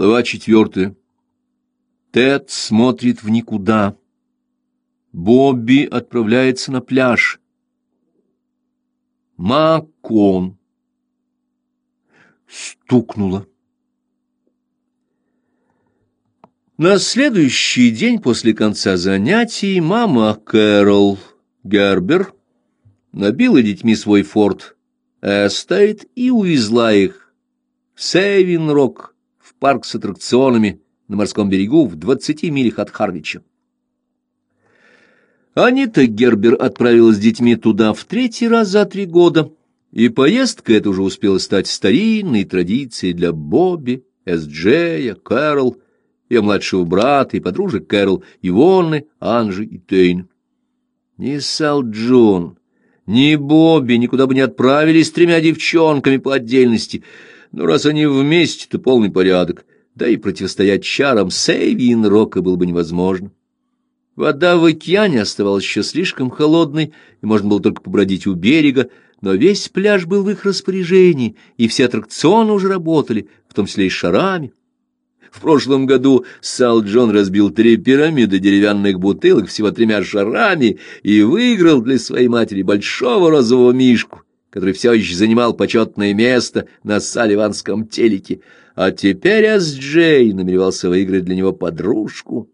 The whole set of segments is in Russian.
Глава четвертая. Тед смотрит в никуда. Бобби отправляется на пляж. Макон. Стукнуло. На следующий день после конца занятий мама Кэрол Гербер набила детьми свой форт Эстейт и увезла их Сейвин-Рок, парк с аттракционами на морском берегу в двадцати милях от Харвича. Анита Гербер отправилась с детьми туда в третий раз за три года, и поездка эта уже успела стать старинной традицией для Бобби, Эс-Джея, Кэрол, ее младшего брата и подружек Кэрол, Ивонны, Анжи и Тейн. Ни Сал Джон, ни Бобби никуда бы не отправились с тремя девчонками по отдельности, но раз они вместе, то полный порядок, да и противостоять чарам Сейвин Рока было бы невозможно. Вода в океане оставалась еще слишком холодной, и можно было только побродить у берега, но весь пляж был в их распоряжении, и все аттракционы уже работали, в том числе и шарами. В прошлом году Сал Джон разбил три пирамиды деревянных бутылок всего тремя шарами и выиграл для своей матери большого розового мишку, который все еще занимал почетное место на салливанском телеке, а теперь Эс-Джей намеревался выиграть для него подружку.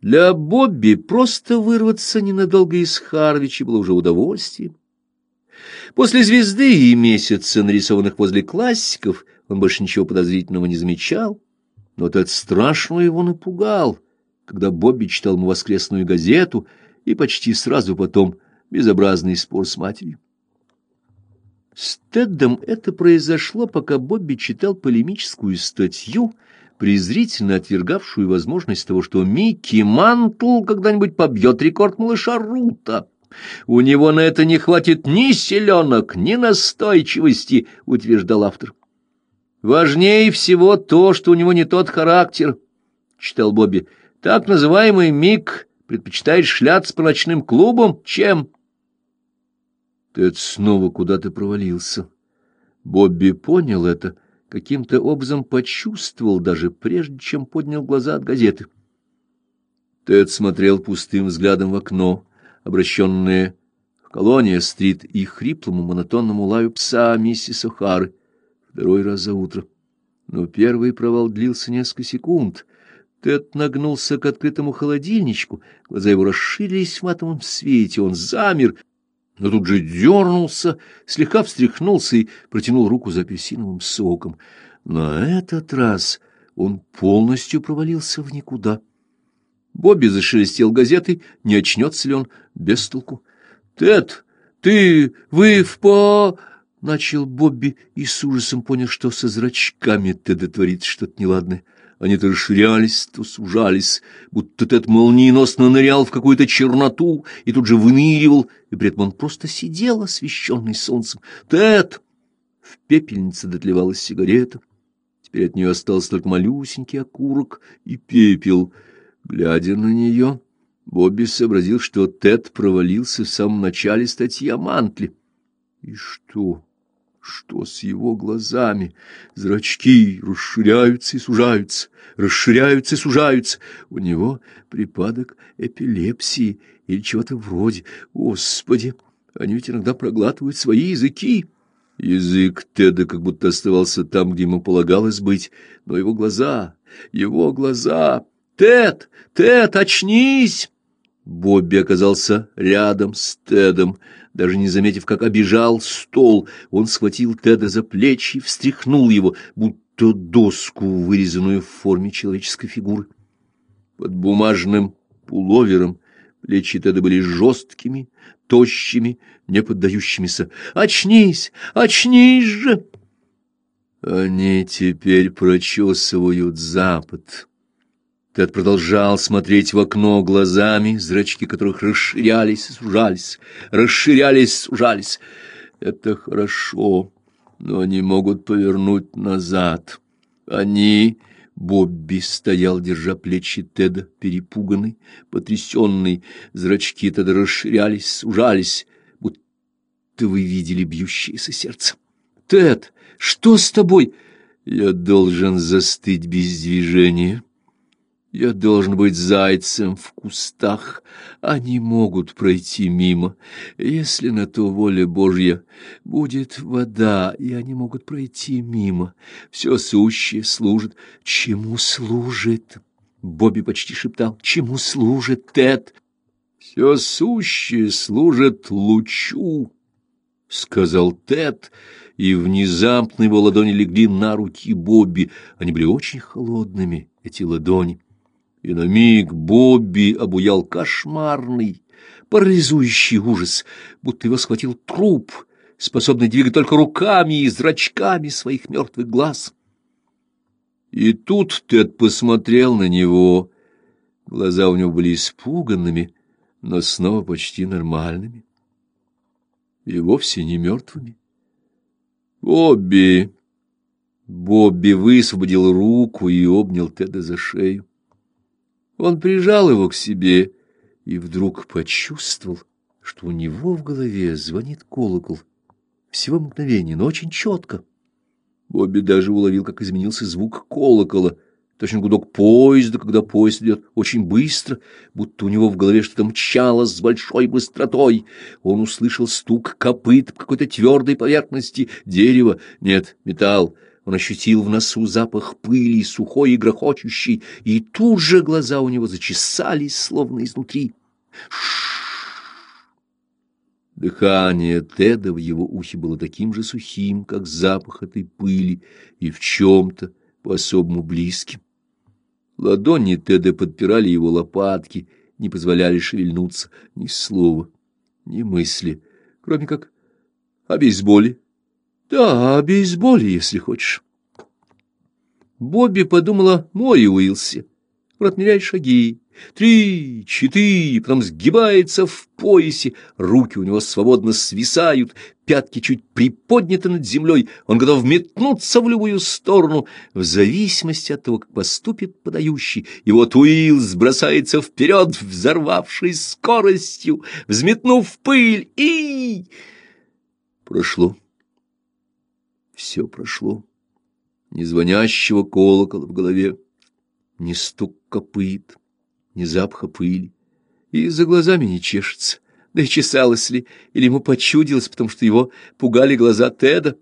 Для Бобби просто вырваться ненадолго из Харвича было уже удовольствием. После звезды и месяца, нарисованных возле классиков, он больше ничего подозрительного не замечал, но этот страшно его напугал, когда Бобби читал ему воскресную газету и почти сразу потом безобразный спор с матерью. С Теддом это произошло, пока Бобби читал полемическую статью, презрительно отвергавшую возможность того, что Микки Мантл когда-нибудь побьет рекорд малыша Рута. У него на это не хватит ни селенок, ни настойчивости, утверждал автор. Важнее всего то, что у него не тот характер, читал Бобби. Так называемый Мик предпочитает шляться по ночным клубам, чем... Тед снова куда-то провалился. Бобби понял это, каким-то образом почувствовал, даже прежде чем поднял глаза от газеты. Тед смотрел пустым взглядом в окно, обращенное к колония-стрит и хриплому монотонному лаю пса миссис О'Хары второй раз за утро. Но первый провал длился несколько секунд. Тед нагнулся к открытому холодильничку, глаза его расширились в матовом свете, он замер, но тут же дернулся, слегка встряхнулся и протянул руку за апельсиновым соком. На этот раз он полностью провалился в никуда. Бобби зашелестел газетой, не очнется ли он без толку. — Тед, ты, вы в по... — начал Бобби и с ужасом понял, что со зрачками Теда творится что-то неладное. Они то расширялись, то сужались, будто Тед молниеносно нырял в какую-то черноту и тут же выныривал, и при этом он просто сидел, освещенный солнцем. «Тед!» В пепельнице дотлевалась сигарета. Теперь от нее остался только малюсенький окурок и пепел. Глядя на нее, Бобби сообразил, что Тед провалился в самом начале статьи о мантле. И что? Что с его глазами? Зрачки расширяются и сужаются, расширяются и сужаются. У него припадок эпилепсии или чего-то вроде. Господи, они ведь иногда проглатывают свои языки. Язык Теда как будто оставался там, где ему полагалось быть, но его глаза, его глаза... «Тед! Тед, очнись!» Бобби оказался рядом с Тедом. Даже не заметив, как обижал стол, он схватил Теда за плечи и встряхнул его, будто доску, вырезанную в форме человеческой фигуры. Под бумажным пуловером плечи Теда были жесткими, тощими, не поддающимися. «Очнись! Очнись же!» Они теперь прочесывают запад. Тед продолжал смотреть в окно глазами, зрачки которых расширялись и сужались, расширялись и сужались. Это хорошо, но они могут повернуть назад. Они... Бобби стоял, держа плечи Теда, перепуганный, потрясенный. Зрачки Теда расширялись, сужались, будто вы видели бьющееся сердце. «Тед, что с тобой?» Я должен застыть без движения. Я должен быть зайцем в кустах. Они могут пройти мимо. Если на то воля Божья, будет вода, и они могут пройти мимо. Все сущее служит. Чему служит? Бобби почти шептал. Чему служит Тед? Все сущее служит лучу, — сказал Тед, и внезапно его ладони легли на руки Бобби. Они были очень холодными, эти ладони. И на миг Бобби обуял кошмарный, парализующий ужас, будто его схватил труп, способный двигать только руками и зрачками своих мертвых глаз. И тут Тед посмотрел на него. Глаза у него были испуганными, но снова почти нормальными. И вовсе не мертвыми. «Бобби!» Бобби высвободил руку и обнял Теда за шею. Он прижал его к себе и вдруг почувствовал, что у него в голове звонит колокол. Всего мгновение, но очень четко. Бобби даже уловил, как изменился звук колокола, точно гудок поезда, когда поезд идет очень быстро, будто у него в голове что-то мчалось с большой быстротой. Он услышал стук копыт по какой-то твердой поверхности дерева. Нет, металл. Он ощутил в носу запах пыли, сухой и грохочущий, и тут же глаза у него зачесались, словно изнутри. Дыхание Теда в его ухе было таким же сухим, как запах этой пыли, и в чем-то по-особому близким. Ладони Теда подпирали его лопатки, не позволяли шевельнуться ни слова, ни мысли, кроме как о да, о бейсболе, если хочешь. Бобби подумала Мори Уилсе. Он шаги. Три, четыре, потом сгибается в поясе, руки у него свободно свисают, пятки чуть приподняты над землей, он готов метнуться в любую сторону, в зависимости от того, как поступит подающий. И вот Уилс бросается вперед, взорвавшись скоростью, взметнув пыль, и... Прошло. Все прошло. Ни звонящего колокола в голове, ни стук копыт, ни запаха пыли. И за глазами не чешется. Да и чесалось ли, или ему почудилось, потому что его пугали глаза Теда.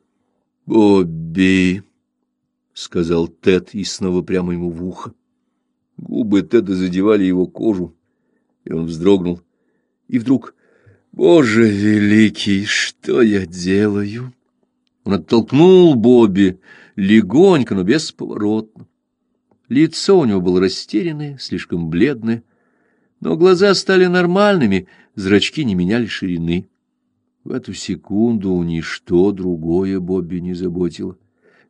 «Бобби!» — сказал Тед и снова прямо ему в ухо. Губы Теда задевали его кожу, и он вздрогнул. И вдруг, «Боже великий, что я делаю?» Он оттолкнул Бобби легонько, но бесповоротно. Лицо у него было растерянное, слишком бледное, но глаза стали нормальными, зрачки не меняли ширины. В эту секунду ничто другое Бобби не заботило.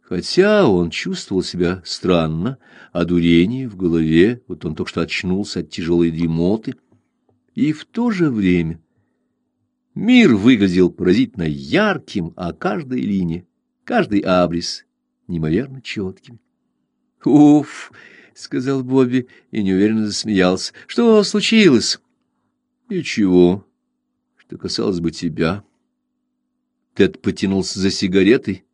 Хотя он чувствовал себя странно, одурение в голове, вот он только что очнулся от тяжелой дремоты, и в то же время Мир выглядел поразительно ярким, а каждая линия, каждый абрис неимоверно четким. «Уф!» — сказал Бобби и неуверенно засмеялся. «Что случилось?» «Ничего, что касалось бы тебя». Тед потянулся за сигаретой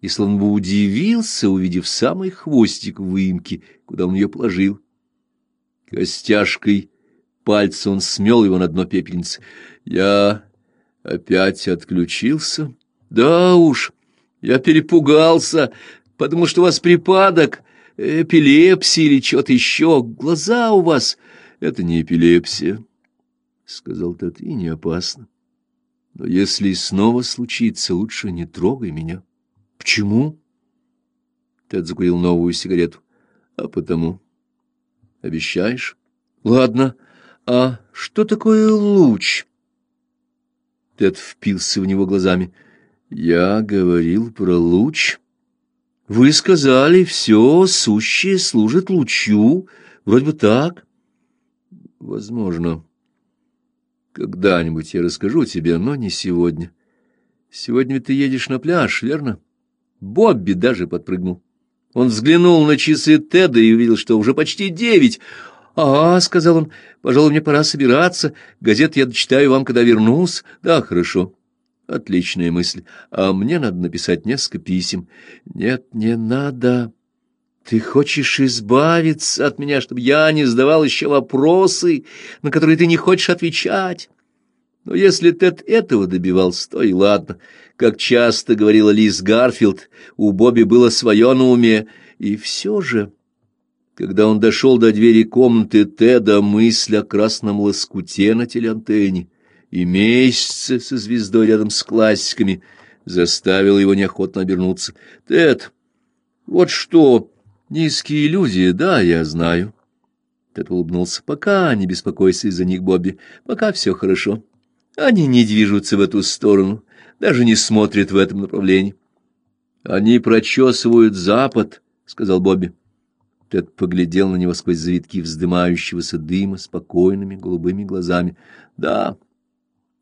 и словно бы удивился, увидев самый хвостик выемки, куда он ее положил. Костяшкой пальца он смел его на дно пепельницы. «Я Опять отключился? Да уж, я перепугался, потому что у вас припадок, эпилепсия или что-то еще. Глаза у вас — это не эпилепсия, — сказал Тед, — и не опасно. Но если снова случится, лучше не трогай меня. Почему? Тед закурил новую сигарету. А потому. Обещаешь? Ладно. А что такое луч? Тед впился в него глазами. «Я говорил про луч. Вы сказали, все сущее служит лучу. Вроде бы так». «Возможно. Когда-нибудь я расскажу тебе, но не сегодня. Сегодня ты едешь на пляж, верно?» Бобби даже подпрыгнул. Он взглянул на часы Теда и увидел, что уже почти девять. «А, — сказал он, — пожалуй, мне пора собираться. Газет я дочитаю вам, когда вернусь. Да, хорошо. Отличная мысль. А мне надо написать несколько писем. Нет, не надо. Ты хочешь избавиться от меня, чтобы я не задавал еще вопросы, на которые ты не хочешь отвечать. Но если Тед этого добивался, то и ладно. Как часто говорила Лиз Гарфилд, у Бобби было свое на уме. И все же, когда он дошел до двери комнаты Теда, мысль о красном лоскуте на телеантенне и месяце со звездой рядом с классиками заставила его неохотно обернуться. «Тед, вот что...» Низкие иллюзии, да, я знаю. Тед улыбнулся. Пока не беспокойся из-за них, Бобби. Пока все хорошо. Они не движутся в эту сторону, даже не смотрят в этом направлении. Они прочесывают запад, сказал Бобби. Тед поглядел на него сквозь завитки вздымающегося дыма спокойными голубыми глазами. Да,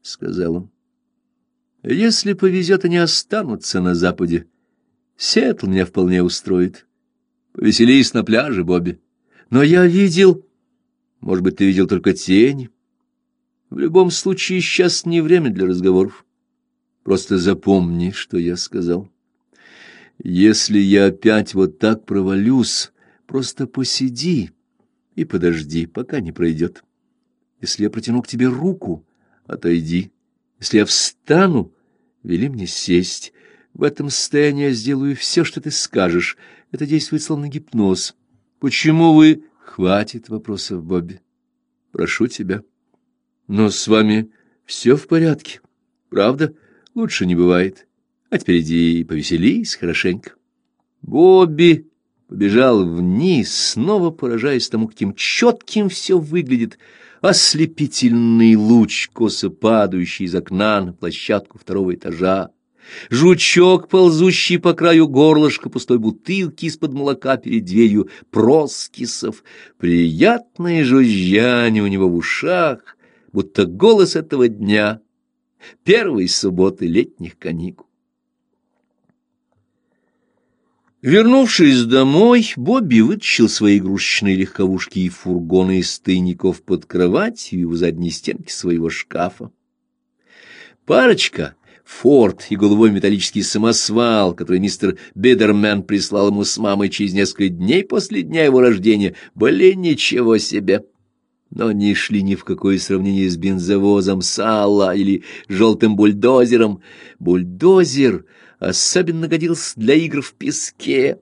сказал он. Если повезет, они останутся на западе. Сиэтл меня вполне устроит. Повеселись на пляже, Бобби. Но я видел... Может быть, ты видел только тени? В любом случае, сейчас не время для разговоров. Просто запомни, что я сказал. Если я опять вот так провалюсь, просто посиди и подожди, пока не пройдет. Если я протяну к тебе руку, отойди. Если я встану, вели мне сесть. В этом состоянии я сделаю все, что ты скажешь, это действует словно гипноз. Почему вы... Хватит вопросов, Бобби. Прошу тебя. Но с вами все в порядке. Правда? Лучше не бывает. А теперь иди повеселись хорошенько. Бобби побежал вниз, снова поражаясь тому, каким четким все выглядит. Ослепительный луч, косо падающий из окна на площадку второго этажа жучок, ползущий по краю горлышка пустой бутылки из-под молока перед дверью проскисов, приятное жужжание у него в ушах, будто голос этого дня, первой субботы летних каникул. Вернувшись домой, Бобби вытащил свои игрушечные легковушки и фургоны из тайников под кроватью и в задней стенке своего шкафа. Парочка форт и голубой металлический самосвал, который мистер Бидермен прислал ему с мамой через несколько дней после дня его рождения, были ничего себе. Но не шли ни в какое сравнение с бензовозом Сала или желтым бульдозером. Бульдозер особенно годился для игр в песке.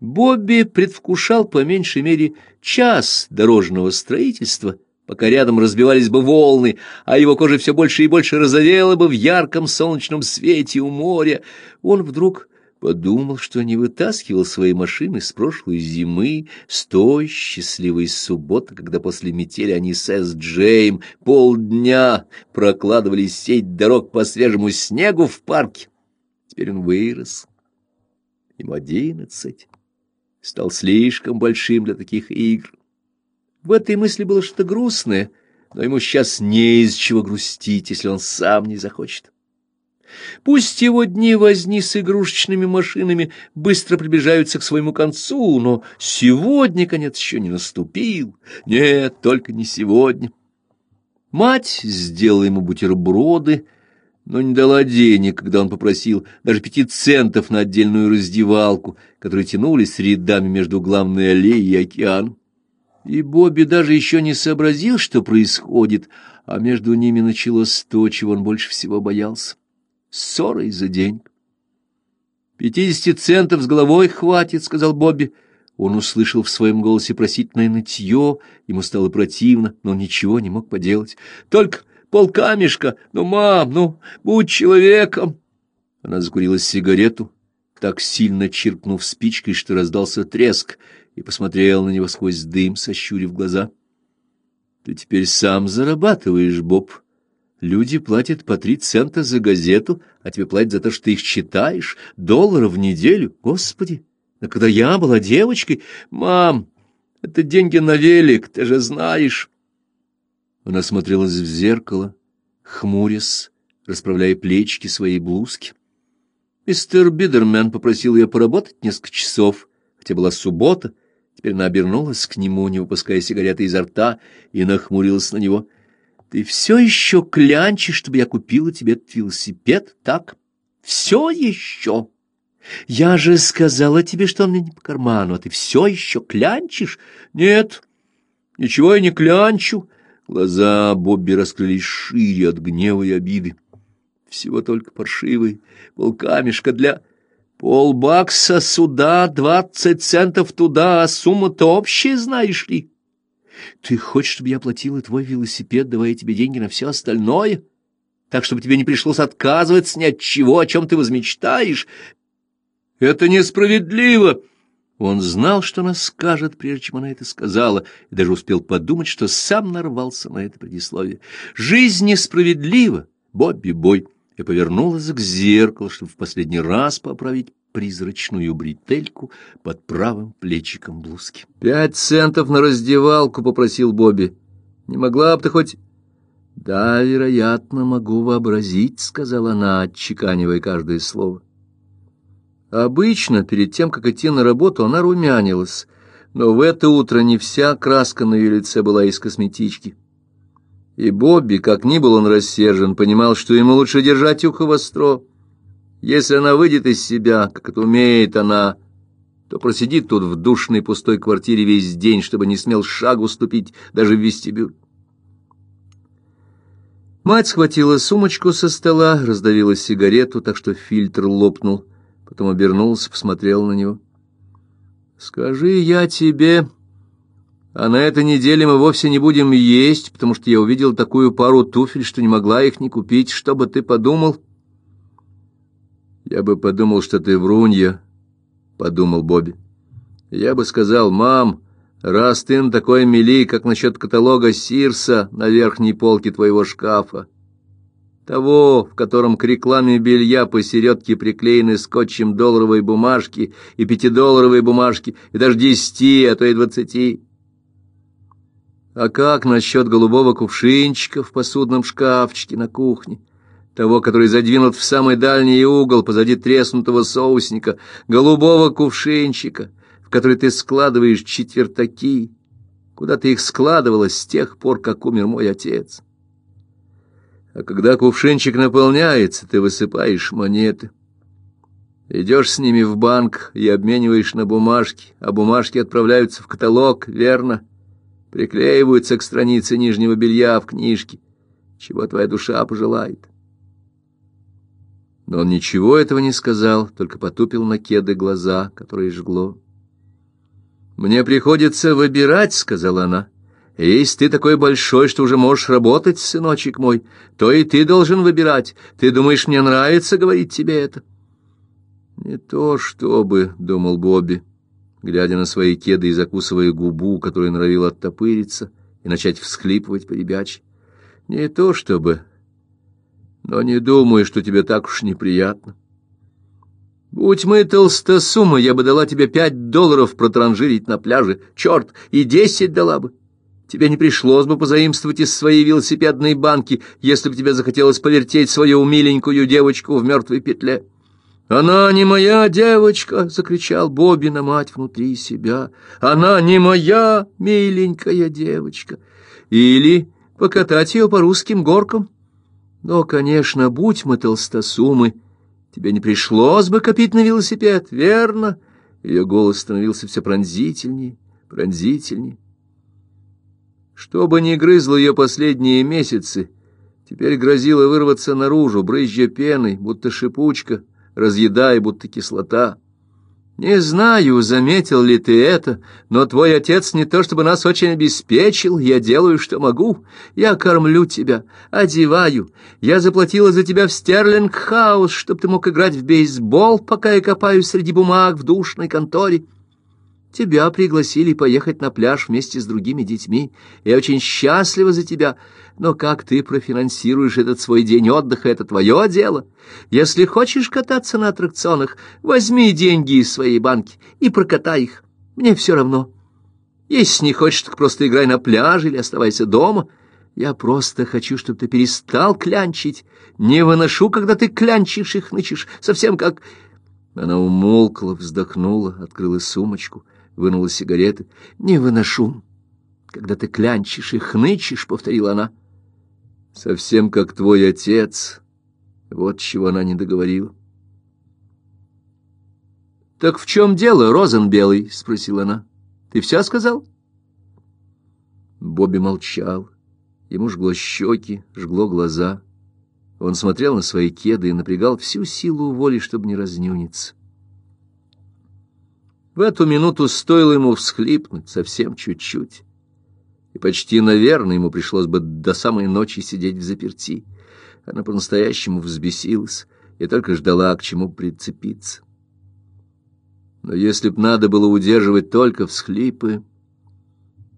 Бобби предвкушал по меньшей мере час дорожного строительства — пока рядом разбивались бы волны, а его кожа все больше и больше розовела бы в ярком солнечном свете у моря, он вдруг подумал, что не вытаскивал свои машины с прошлой зимы, с той счастливой субботы, когда после метели они с Эс Джейм полдня прокладывали сеть дорог по свежему снегу в парке. Теперь он вырос. Ему одиннадцать. Стал слишком большим для таких игр. В этой мысли было что-то грустное, но ему сейчас не из чего грустить, если он сам не захочет. Пусть его дни возни с игрушечными машинами быстро приближаются к своему концу, но сегодня конец еще не наступил. Нет, только не сегодня. Мать сделала ему бутерброды, но не дала денег, когда он попросил даже пяти центов на отдельную раздевалку, которые тянулись рядами между главной аллеей и океаном. И Бобби даже еще не сообразил, что происходит, а между ними началось то, чего он больше всего боялся — ссора из-за денег. «Пятидесяти центов с головой хватит», — сказал Бобби. Он услышал в своем голосе просительное нытье, ему стало противно, но он ничего не мог поделать. «Только полкамешка! Ну, мам, ну, будь человеком!» Она закурила сигарету, так сильно чиркнув спичкой, что раздался треск, и посмотрел на него сквозь дым, сощурив глаза. — Ты теперь сам зарабатываешь, Боб. Люди платят по три цента за газету, а тебе платят за то, что ты их читаешь, долларов в неделю. Господи! Но когда я была девочкой... Мам, это деньги на велик, ты же знаешь. Она смотрелась в зеркало, хмурясь, расправляя плечики своей блузки. Мистер Бидермен попросил ее поработать несколько часов, хотя была суббота, Теперь она обернулась к нему, не выпуская сигареты изо рта, и нахмурилась на него. Ты все еще клянчишь, чтобы я купила тебе этот велосипед, так? Все еще? Я же сказала тебе, что он мне не по карману, а ты все еще клянчишь? Нет, ничего я не клянчу. Глаза Бобби раскрылись шире от гнева и обиды. Всего только паршивый полкамешка для... Полбакса сюда, двадцать центов туда, а сумма-то общая, знаешь ли. Ты хочешь, чтобы я платила твой велосипед, давая тебе деньги на все остальное? Так, чтобы тебе не пришлось отказываться ни от чего, о чем ты возмечтаешь? Это несправедливо!» Он знал, что она скажет, прежде чем она это сказала, и даже успел подумать, что сам нарвался на это предисловие. «Жизнь несправедлива, Бобби Бой!» и повернулась к зеркалу, чтобы в последний раз поправить призрачную бретельку под правым плечиком блузки. «Пять центов на раздевалку», — попросил Бобби. «Не могла бы ты хоть...» «Да, вероятно, могу вообразить», — сказала она, отчеканивая каждое слово. Обычно, перед тем, как идти на работу, она румянилась, но в это утро не вся краска на ее лице была из косметички. И Бобби, как ни был он рассержен, понимал, что ему лучше держать ухо востро. Если она выйдет из себя, как это умеет она, то просидит тут в душной пустой квартире весь день, чтобы не смел шагу ступить даже в вестибюль. Мать схватила сумочку со стола, раздавила сигарету, так что фильтр лопнул, потом обернулся, посмотрел на него. «Скажи я тебе...» А на этой неделе мы вовсе не будем есть, потому что я увидел такую пару туфель, что не могла их не купить. Что бы ты подумал? Я бы подумал, что ты врунья, — подумал Бобби. Я бы сказал, мам, раз ты на такой мели, как насчет каталога Сирса на верхней полке твоего шкафа, того, в котором к рекламе белья посередке приклеены скотчем долларовые бумажки и пятидолларовые бумажки, и даже десяти, а то и двадцати, а как насчет голубого кувшинчика в посудном шкафчике на кухне? Того, который задвинут в самый дальний угол позади треснутого соусника, голубого кувшинчика, в который ты складываешь четвертаки, куда ты их складывала с тех пор, как умер мой отец. А когда кувшинчик наполняется, ты высыпаешь монеты. Идешь с ними в банк и обмениваешь на бумажки, а бумажки отправляются в каталог, верно? — приклеиваются к странице нижнего белья в книжке, чего твоя душа пожелает. Но он ничего этого не сказал, только потупил на кеды глаза, которые жгло. «Мне приходится выбирать», — сказала она. «Если ты такой большой, что уже можешь работать, сыночек мой, то и ты должен выбирать. Ты думаешь, мне нравится говорить тебе это?» «Не то чтобы», — думал Бобби глядя на свои кеды и закусывая губу, которая норовила оттопыриться и начать всхлипывать по ребячьи. Не то чтобы, но не думаю, что тебе так уж неприятно. Будь мы толстосумы, я бы дала тебе пять долларов протранжирить на пляже, черт, и десять дала бы. Тебе не пришлось бы позаимствовать из своей велосипедной банки, если бы тебе захотелось повертеть свою миленькую девочку в мертвой петле. «Она не моя девочка!» — закричал Бобби на мать внутри себя. «Она не моя миленькая девочка!» Или покатать ее по русским горкам. Но, конечно, будь мы толстосумы, тебе не пришлось бы копить на велосипед, верно? Ее голос становился все пронзительнее, пронзительнее. Что бы ни грызло ее последние месяцы, теперь грозило вырваться наружу, брызжа пеной, будто шипучка — разъедая, будто кислота. Не знаю, заметил ли ты это, но твой отец не то чтобы нас очень обеспечил, я делаю, что могу. Я кормлю тебя, одеваю. Я заплатила за тебя в Стерлинг-хаус, чтобы ты мог играть в бейсбол, пока я копаюсь среди бумаг в душной конторе. Тебя пригласили поехать на пляж вместе с другими детьми. Я очень счастлива за тебя, но как ты профинансируешь этот свой день отдыха, это твое дело. Если хочешь кататься на аттракционах, возьми деньги из своей банки и прокатай их. Мне все равно. Если не хочешь, так просто играй на пляже или оставайся дома. Я просто хочу, чтобы ты перестал клянчить. Не выношу, когда ты клянчишь и хнычешь, совсем как... Она умолкла, вздохнула, открыла сумочку — вынула сигареты. «Не выношу, когда ты клянчишь и хнычешь», — повторила она. Совсем как твой отец. Вот чего она не договорила. Так в чем дело, Розенбелый? спросила она. Ты все сказал? Бобби молчал. Ему жгло щеки, жгло глаза. Он смотрел на свои кеды и напрягал всю силу воли, чтобы не разнюниться. В эту минуту стоило ему всхлипнуть совсем чуть-чуть. И почти, наверное, ему пришлось бы до самой ночи сидеть в заперти. Она по-настоящему взбесилась и только ждала, к чему прицепиться. Но если б надо было удерживать только всхлипы...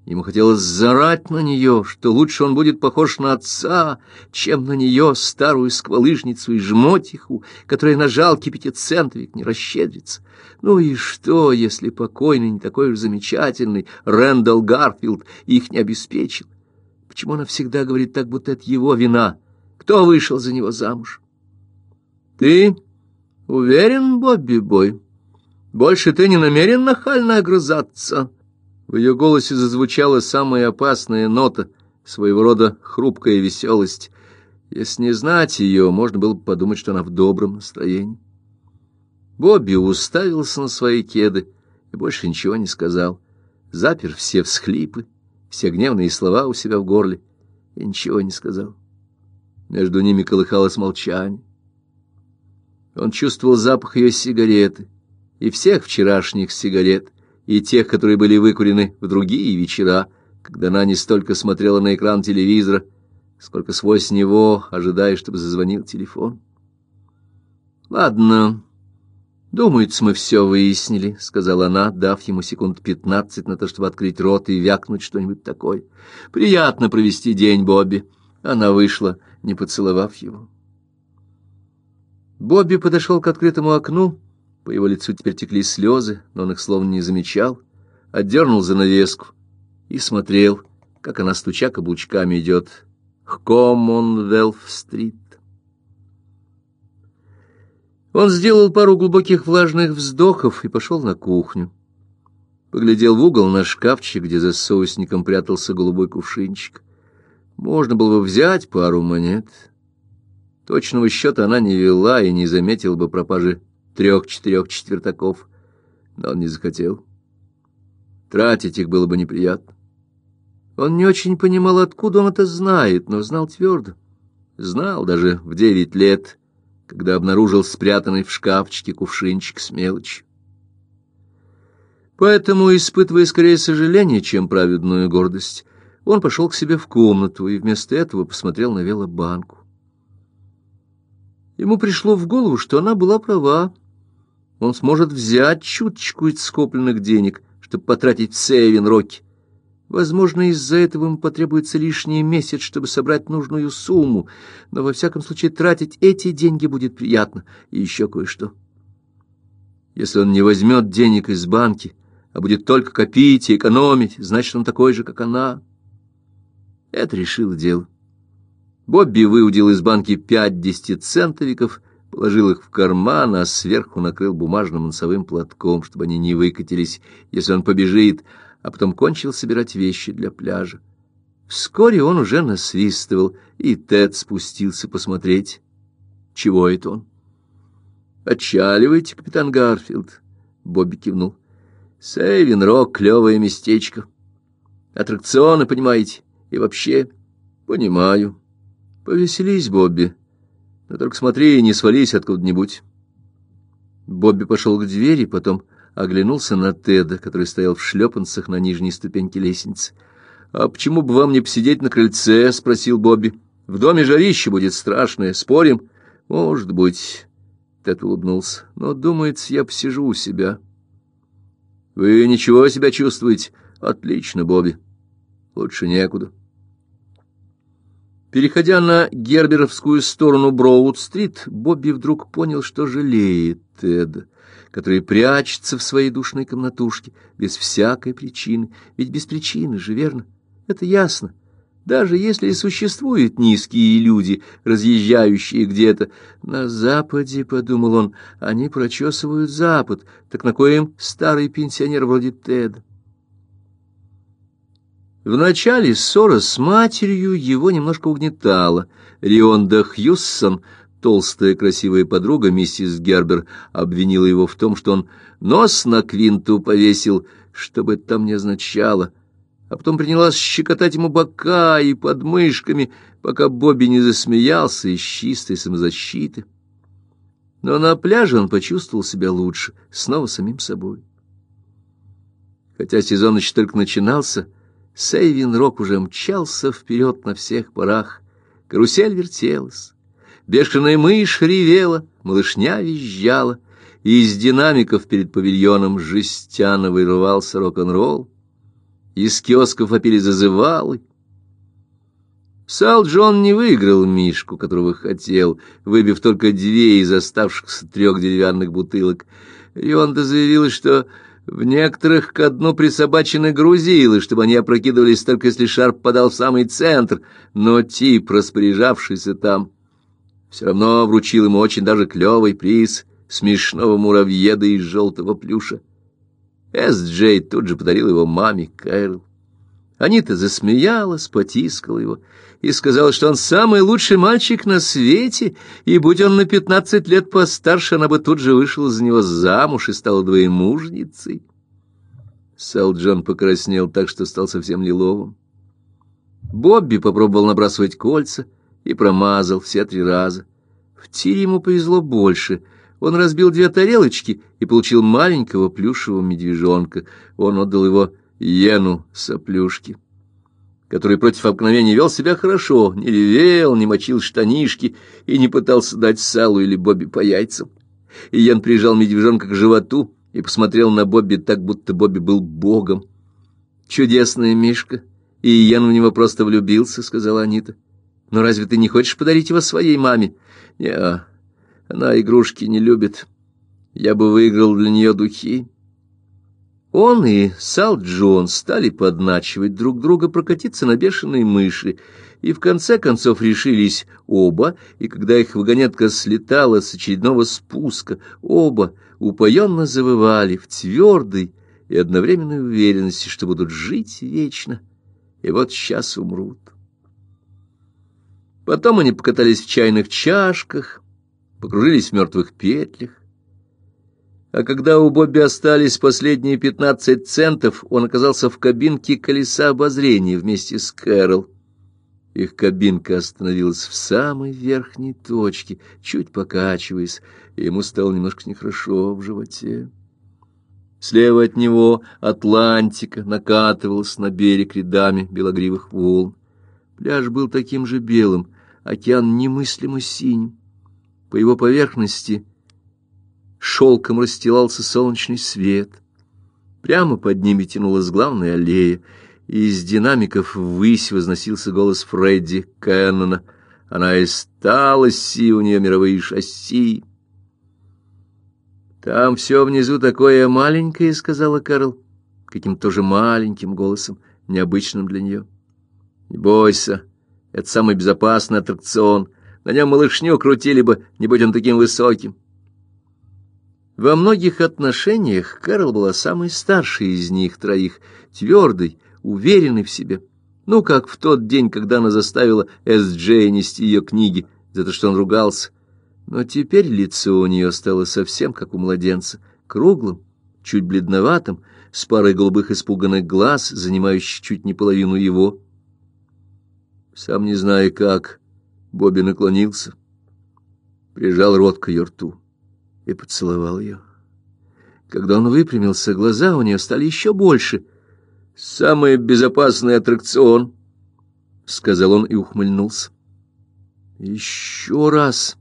Ему хотелось зарать на нее, что лучше он будет похож на отца, чем на нее, старую сквалыжницу и жмотиху, которая на жалкий пятицентовик не расщедрится. Ну и что, если покойный не такой уж замечательный Рэндалл Гарфилд их не обеспечил? Почему она всегда говорит так, будто это его вина? Кто вышел за него замуж? Ты уверен, Бобби Бой? Больше ты не намерен нахально огрызаться?» В ее голосе зазвучала самая опасная нота, своего рода хрупкая веселость. Если не знать ее, можно было бы подумать, что она в добром настроении. Бобби уставился на свои кеды и больше ничего не сказал. Запер все всхлипы, все гневные слова у себя в горле и ничего не сказал. Между ними колыхалось молчание. Он чувствовал запах ее сигареты и всех вчерашних сигарет, и тех, которые были выкурены в другие вечера, когда она не столько смотрела на экран телевизора, сколько сквозь него, ожидая, чтобы зазвонил телефон. «Ладно, думается, мы все выяснили», — сказала она, дав ему секунд пятнадцать на то, чтобы открыть рот и вякнуть что-нибудь такое. «Приятно провести день, Бобби». Она вышла, не поцеловав его. Бобби подошел к открытому окну, по его лицу теперь текли слезы, но он их словно не замечал, отдернул занавеску и смотрел, как она, стуча каблучками, идет к Коммонвелф-стрит. Он сделал пару глубоких влажных вздохов и пошел на кухню. Поглядел в угол на шкафчик, где за соусником прятался голубой кувшинчик. Можно было бы взять пару монет. Точного счета она не вела и не заметила бы пропажи трех-четырех четвертаков, но он не захотел. Тратить их было бы неприятно. Он не очень понимал, откуда он это знает, но знал твердо. Знал даже в девять лет, когда обнаружил спрятанный в шкафчике кувшинчик с мелочью. Поэтому, испытывая скорее сожаление, чем праведную гордость, он пошел к себе в комнату и вместо этого посмотрел на велобанку. Ему пришло в голову, что она была права, он сможет взять чуточку из скопленных денег, чтобы потратить в Сейвен-Роке. Возможно, из-за этого ему потребуется лишний месяц, чтобы собрать нужную сумму, но во всяком случае тратить эти деньги будет приятно. И еще кое-что. Если он не возьмет денег из банки, а будет только копить и экономить, значит, он такой же, как она. Это решило дело. Бобби выудил из банки пять десятицентовиков положил их в карман, а сверху накрыл бумажным носовым платком, чтобы они не выкатились, если он побежит, а потом кончил собирать вещи для пляжа. Вскоре он уже насвистывал, и Тед спустился посмотреть, чего это он. «Отчаливайте, капитан Гарфилд», — Бобби кивнул. «Сейвин Рок — клевое местечко. Аттракционы, понимаете, и вообще...» «Понимаю. Повеселись, Бобби. Но только смотри, не свались откуда-нибудь. Бобби пошел к двери, потом оглянулся на Теда, который стоял в шлепанцах на нижней ступеньке лестницы. «А почему бы вам не посидеть на крыльце?» — спросил Бобби. «В доме жарище будет страшное. Спорим?» «Может быть...» — Тед улыбнулся. «Но, думается, я посижу у себя». «Вы ничего себя чувствуете?» «Отлично, Бобби. Лучше некуда». Переходя на герберовскую сторону Броуд-стрит, Бобби вдруг понял, что жалеет Теда, который прячется в своей душной комнатушке без всякой причины. Ведь без причины же, верно? Это ясно. Даже если и существуют низкие люди, разъезжающие где-то на западе, — подумал он, — они прочесывают запад, так на коем старый пенсионер вроде Теда? Вначале ссора с матерью его немножко угнетала. Рионда Хьюссон, толстая красивая подруга миссис Гербер, обвинила его в том, что он нос на квинту повесил, что бы это там ни означало, а потом принялась щекотать ему бока и подмышками, пока Бобби не засмеялся из чистой самозащиты. Но на пляже он почувствовал себя лучше, снова самим собой. Хотя сезон еще только начинался, Сейвин Рок уже мчался вперед на всех парах. Карусель вертелась, бешеная мышь ревела, малышня визжала, и из динамиков перед павильоном жестяно вырывался рок-н-ролл. Из киосков опили зазывалы. Сал Джон не выиграл Мишку, которого хотел, выбив только две из оставшихся трех деревянных бутылок. Рионда заявила, что в некоторых ко дну присобачены грузилы, чтобы они опрокидывались только если шар попадал в самый центр, но тип, распоряжавшийся там, все равно вручил ему очень даже клевый приз смешного муравьеда из желтого плюша. Эс-Джей тут же подарил его маме Кэрол. Анита засмеялась, потискала его и сказала, что он самый лучший мальчик на свете, и будь он на пятнадцать лет постарше, она бы тут же вышла за него замуж и стала двоемужницей. Сэл Джон покраснел так, что стал совсем лиловым. Бобби попробовал набрасывать кольца и промазал все три раза. В тире ему повезло больше — он разбил две тарелочки и получил маленького плюшевого медвежонка. Он отдал его Йену соплюшки, который против обыкновения вел себя хорошо, не ревел, не мочил штанишки и не пытался дать Салу или Бобби по яйцам. И прижал медвежонка к животу и посмотрел на Бобби так, будто Бобби был богом. «Чудесная Мишка!» И Йен в него просто влюбился, — сказала Анита. «Но разве ты не хочешь подарить его своей маме?» «Не-а», она игрушки не любит. Я бы выиграл для нее духи. Он и Сал Джон стали подначивать друг друга прокатиться на бешеной мыши, и в конце концов решились оба, и когда их вагонетка слетала с очередного спуска, оба упоенно завывали в твердой и одновременной уверенности, что будут жить вечно, и вот сейчас умрут. Потом они покатались в чайных чашках, покружились в мертвых петлях. А когда у Бобби остались последние пятнадцать центов, он оказался в кабинке колеса обозрения вместе с Кэрол. Их кабинка остановилась в самой верхней точке, чуть покачиваясь, и ему стало немножко нехорошо в животе. Слева от него Атлантика накатывалась на берег рядами белогривых волн. Пляж был таким же белым, океан немыслимо синим. По его поверхности шелком расстилался солнечный свет. Прямо под ними тянулась главная аллея, и из динамиков ввысь возносился голос Фредди Кеннона. Она и стала си, у нее мировые шасси. «Там все внизу такое маленькое», — сказала Кэрол, каким-то тоже маленьким голосом, необычным для нее. «Не бойся, это самый безопасный аттракцион», на нем малышню крутили бы, не будь он таким высоким. Во многих отношениях Кэрол была самой старшей из них троих, твердой, уверенной в себе. Ну, как в тот день, когда она заставила Эс-Джей нести ее книги за то, что он ругался. Но теперь лицо у нее стало совсем как у младенца, круглым, чуть бледноватым, с парой голубых испуганных глаз, занимающих чуть не половину его. Сам не зная как, Бобби наклонился, прижал рот к ее рту и поцеловал ее. Когда он выпрямился, глаза у нее стали еще больше. «Самый безопасный аттракцион», — сказал он и ухмыльнулся. «Еще раз!»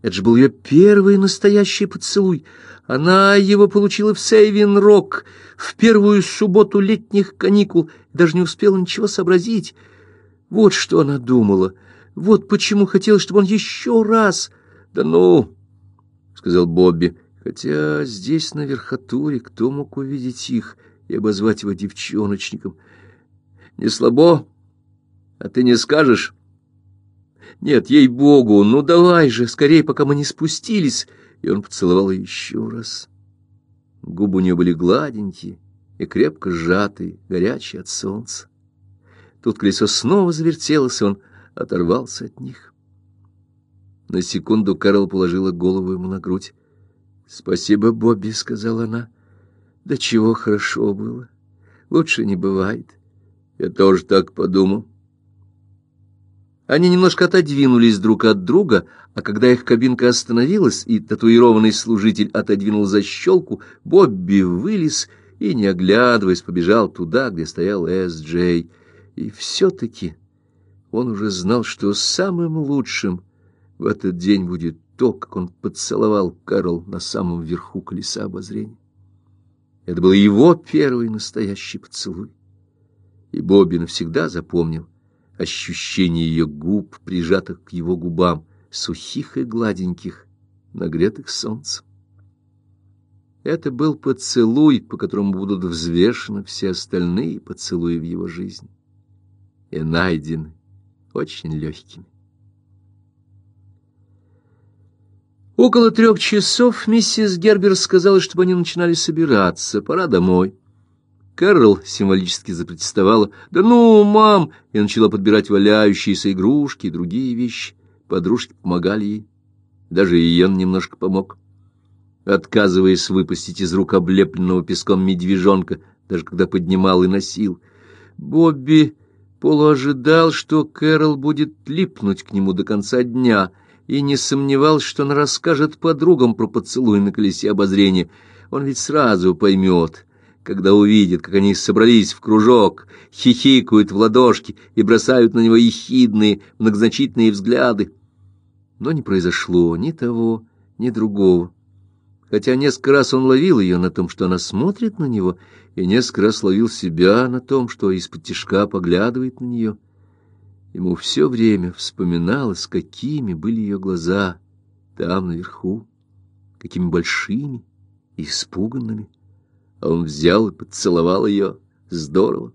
Это же был ее первый настоящий поцелуй. Она его получила в Сейвин-Рок в первую субботу летних каникул даже не успела ничего сообразить. Вот что она думала — вот почему хотел, чтобы он еще раз... Да ну, — сказал Бобби, хотя здесь, на верхотуре, кто мог увидеть их и обозвать его девчоночником? Не слабо? А ты не скажешь? Нет, ей-богу, ну давай же, скорее, пока мы не спустились. И он поцеловал ее еще раз. Губы у нее были гладенькие и крепко сжатые, горячие от солнца. Тут колесо снова завертелось, и он оторвался от них. На секунду Кэрол положила голову ему на грудь. «Спасибо, Бобби», — сказала она. «Да чего хорошо было. Лучше не бывает». «Я тоже так подумал». Они немножко отодвинулись друг от друга, а когда их кабинка остановилась, и татуированный служитель отодвинул защелку, Бобби вылез и, не оглядываясь, побежал туда, где стоял Эс-Джей. И все-таки он уже знал, что самым лучшим в этот день будет то, как он поцеловал Кэрол на самом верху колеса обозрения. Это был его первый настоящий поцелуй. И Бобби навсегда запомнил ощущение ее губ, прижатых к его губам, сухих и гладеньких, нагретых солнцем. Это был поцелуй, по которому будут взвешены все остальные поцелуи в его жизни, и найдены очень легкими. Около трех часов миссис Гербер сказала, чтобы они начинали собираться, пора домой. Кэрол символически запротестовала. «Да ну, мам!» и начала подбирать валяющиеся игрушки и другие вещи. Подружки помогали ей. Даже Иен немножко помог. Отказываясь выпустить из рук облепленного песком медвежонка, даже когда поднимал и носил. Бобби полуожидал, что Кэрол будет липнуть к нему до конца дня — и не сомневался, что она расскажет подругам про поцелуй на колесе обозрения. Он ведь сразу поймет, когда увидит, как они собрались в кружок, хихикают в ладошки и бросают на него ехидные, многозначительные взгляды. Но не произошло ни того, ни другого. Хотя несколько раз он ловил ее на том, что она смотрит на него, и несколько раз ловил себя на том, что из-под тишка поглядывает на нее — Ему все время вспоминалось, какими были ее глаза там наверху, какими большими и испуганными. А он взял и поцеловал ее здорово.